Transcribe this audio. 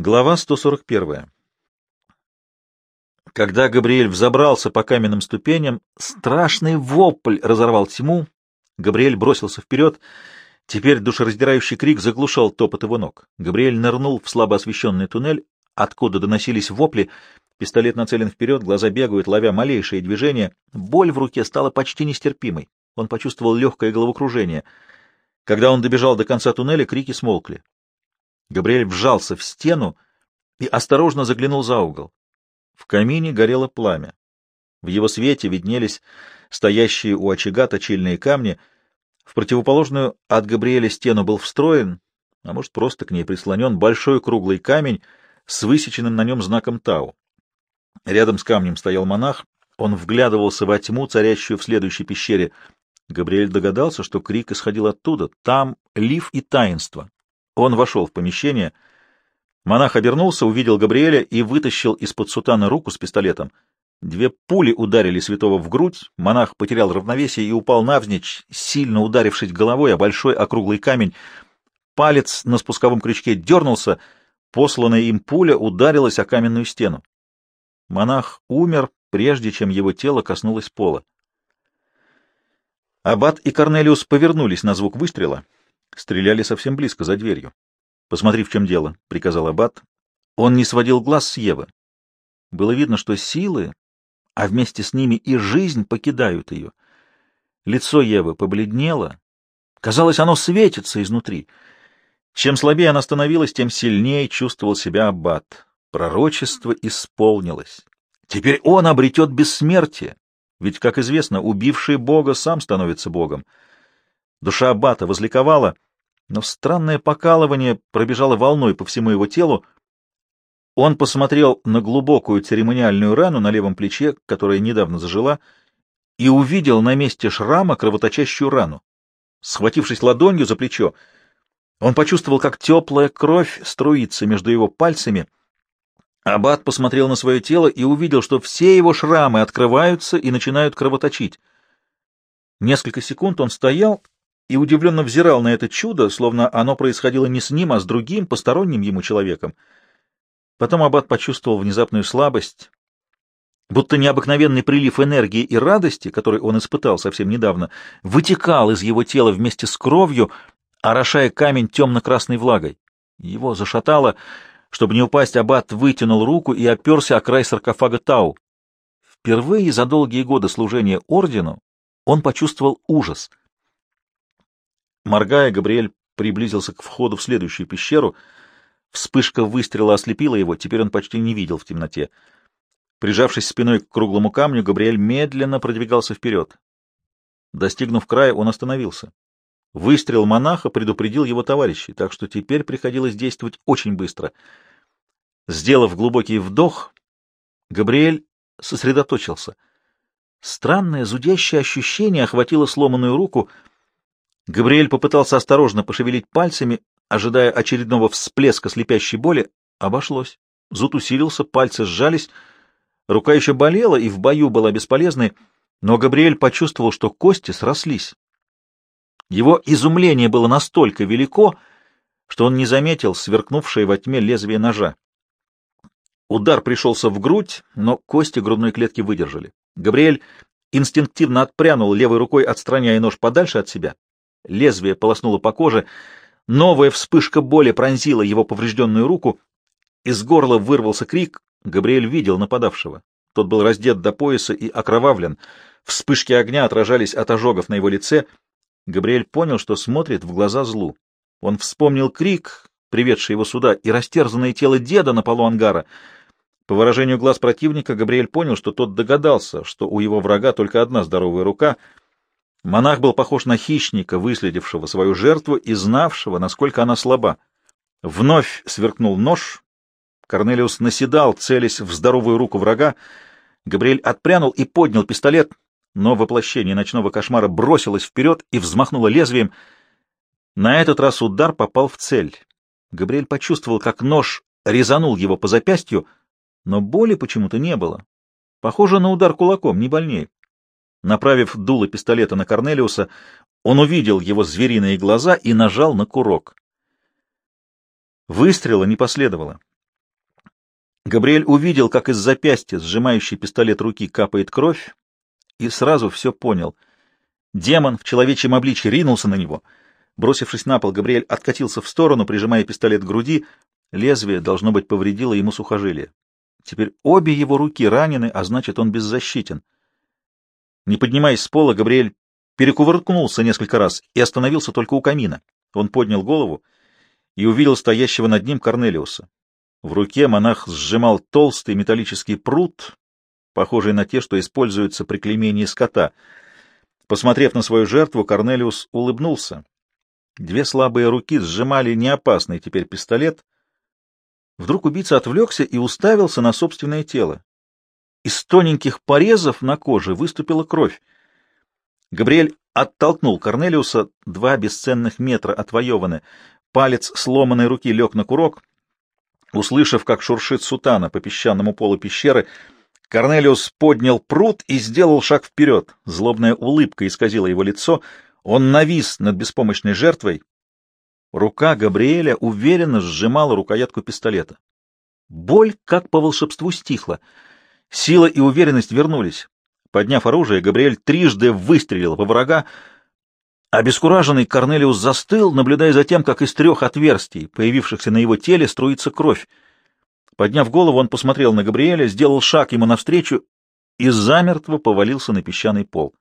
Глава 141. Когда Габриэль взобрался по каменным ступеням, страшный вопль разорвал тьму. Габриэль бросился вперед. Теперь душераздирающий крик заглушал топот его ног. Габриэль нырнул в слабо освещенный туннель, откуда доносились вопли. Пистолет нацелен вперед, глаза бегают, ловя малейшие движения. Боль в руке стала почти нестерпимой. Он почувствовал легкое головокружение. Когда он добежал до конца туннеля, крики смолкли. Габриэль вжался в стену и осторожно заглянул за угол. В камине горело пламя. В его свете виднелись стоящие у очага точильные камни. В противоположную от Габриэля стену был встроен, а может, просто к ней прислонен, большой круглый камень с высеченным на нем знаком Тау. Рядом с камнем стоял монах, он вглядывался во тьму, царящую в следующей пещере. Габриэль догадался, что крик исходил оттуда. Там лиф и таинство. Он вошел в помещение. Монах обернулся, увидел Габриэля и вытащил из-под сутана руку с пистолетом. Две пули ударили святого в грудь, монах потерял равновесие и упал навзничь, сильно ударившись головой о большой округлый камень. Палец на спусковом крючке дернулся, посланная им пуля ударилась о каменную стену. Монах умер, прежде чем его тело коснулось пола. Аббат и Корнелиус повернулись на звук выстрела — Стреляли совсем близко, за дверью. — Посмотри, в чем дело, — приказал Аббат. Он не сводил глаз с Евы. Было видно, что силы, а вместе с ними и жизнь покидают ее. Лицо Евы побледнело. Казалось, оно светится изнутри. Чем слабее она становилась, тем сильнее чувствовал себя Аббат. Пророчество исполнилось. Теперь он обретет бессмертие, ведь, как известно, убивший Бога сам становится Богом. Душа Аббата возликовала, но странное покалывание пробежало волной по всему его телу. Он посмотрел на глубокую церемониальную рану на левом плече, которая недавно зажила, и увидел на месте шрама кровоточащую рану. Схватившись ладонью за плечо, он почувствовал, как теплая кровь струится между его пальцами. Аббат посмотрел на свое тело и увидел, что все его шрамы открываются и начинают кровоточить. Несколько секунд он стоял и удивленно взирал на это чудо, словно оно происходило не с ним, а с другим, посторонним ему человеком. Потом Аббат почувствовал внезапную слабость, будто необыкновенный прилив энергии и радости, который он испытал совсем недавно, вытекал из его тела вместе с кровью, орошая камень темно-красной влагой. Его зашатало. Чтобы не упасть, Аббат вытянул руку и оперся о край саркофага Тау. Впервые за долгие годы служения ордену он почувствовал ужас — Моргая, Габриэль приблизился к входу в следующую пещеру. Вспышка выстрела ослепила его, теперь он почти не видел в темноте. Прижавшись спиной к круглому камню, Габриэль медленно продвигался вперед. Достигнув края, он остановился. Выстрел монаха предупредил его товарищей, так что теперь приходилось действовать очень быстро. Сделав глубокий вдох, Габриэль сосредоточился. Странное зудящее ощущение охватило сломанную руку — Габриэль попытался осторожно пошевелить пальцами, ожидая очередного всплеска слепящей боли. Обошлось. Зуд усилился, пальцы сжались. Рука еще болела и в бою была бесполезной, но Габриэль почувствовал, что кости срослись. Его изумление было настолько велико, что он не заметил сверкнувшее во тьме лезвие ножа. Удар пришелся в грудь, но кости грудной клетки выдержали. Габриэль инстинктивно отпрянул левой рукой, отстраняя нож подальше от себя, Лезвие полоснуло по коже, новая вспышка боли пронзила его поврежденную руку. Из горла вырвался крик. Габриэль видел нападавшего. Тот был раздет до пояса и окровавлен. Вспышки огня отражались от ожогов на его лице. Габриэль понял, что смотрит в глаза злу. Он вспомнил крик, приведший его сюда, и растерзанное тело деда на полу ангара. По выражению глаз противника Габриэль понял, что тот догадался, что у его врага только одна здоровая рука — Монах был похож на хищника, выследившего свою жертву и знавшего, насколько она слаба. Вновь сверкнул нож. Корнелиус наседал, целясь в здоровую руку врага. Габриэль отпрянул и поднял пистолет, но воплощение ночного кошмара бросилось вперед и взмахнуло лезвием. На этот раз удар попал в цель. Габриэль почувствовал, как нож резанул его по запястью, но боли почему-то не было. Похоже на удар кулаком, не больнее. Направив дуло пистолета на Корнелиуса, он увидел его звериные глаза и нажал на курок. Выстрела не последовало. Габриэль увидел, как из запястья, сжимающей пистолет руки, капает кровь, и сразу все понял. Демон в человечьем обличье ринулся на него. Бросившись на пол, Габриэль откатился в сторону, прижимая пистолет к груди. Лезвие, должно быть, повредило ему сухожилие. Теперь обе его руки ранены, а значит, он беззащитен. Не поднимаясь с пола, Габриэль перекувыркнулся несколько раз и остановился только у камина. Он поднял голову и увидел стоящего над ним Корнелиуса. В руке монах сжимал толстый металлический пруд, похожий на те, что используются при клеймении скота. Посмотрев на свою жертву, Корнелиус улыбнулся. Две слабые руки сжимали неопасный теперь пистолет. Вдруг убийца отвлекся и уставился на собственное тело. Из тоненьких порезов на коже выступила кровь. Габриэль оттолкнул Корнелиуса, два бесценных метра отвоеваны. Палец сломанной руки лег на курок. Услышав, как шуршит сутана по песчаному полу пещеры, Корнелиус поднял пруд и сделал шаг вперед. Злобная улыбка исказила его лицо. Он навис над беспомощной жертвой. Рука Габриэля уверенно сжимала рукоятку пистолета. Боль, как по волшебству, стихла. Сила и уверенность вернулись. Подняв оружие, Габриэль трижды выстрелил во врага. Обескураженный Корнелиус застыл, наблюдая за тем, как из трех отверстий, появившихся на его теле, струится кровь. Подняв голову, он посмотрел на Габриэля, сделал шаг ему навстречу и замертво повалился на песчаный пол.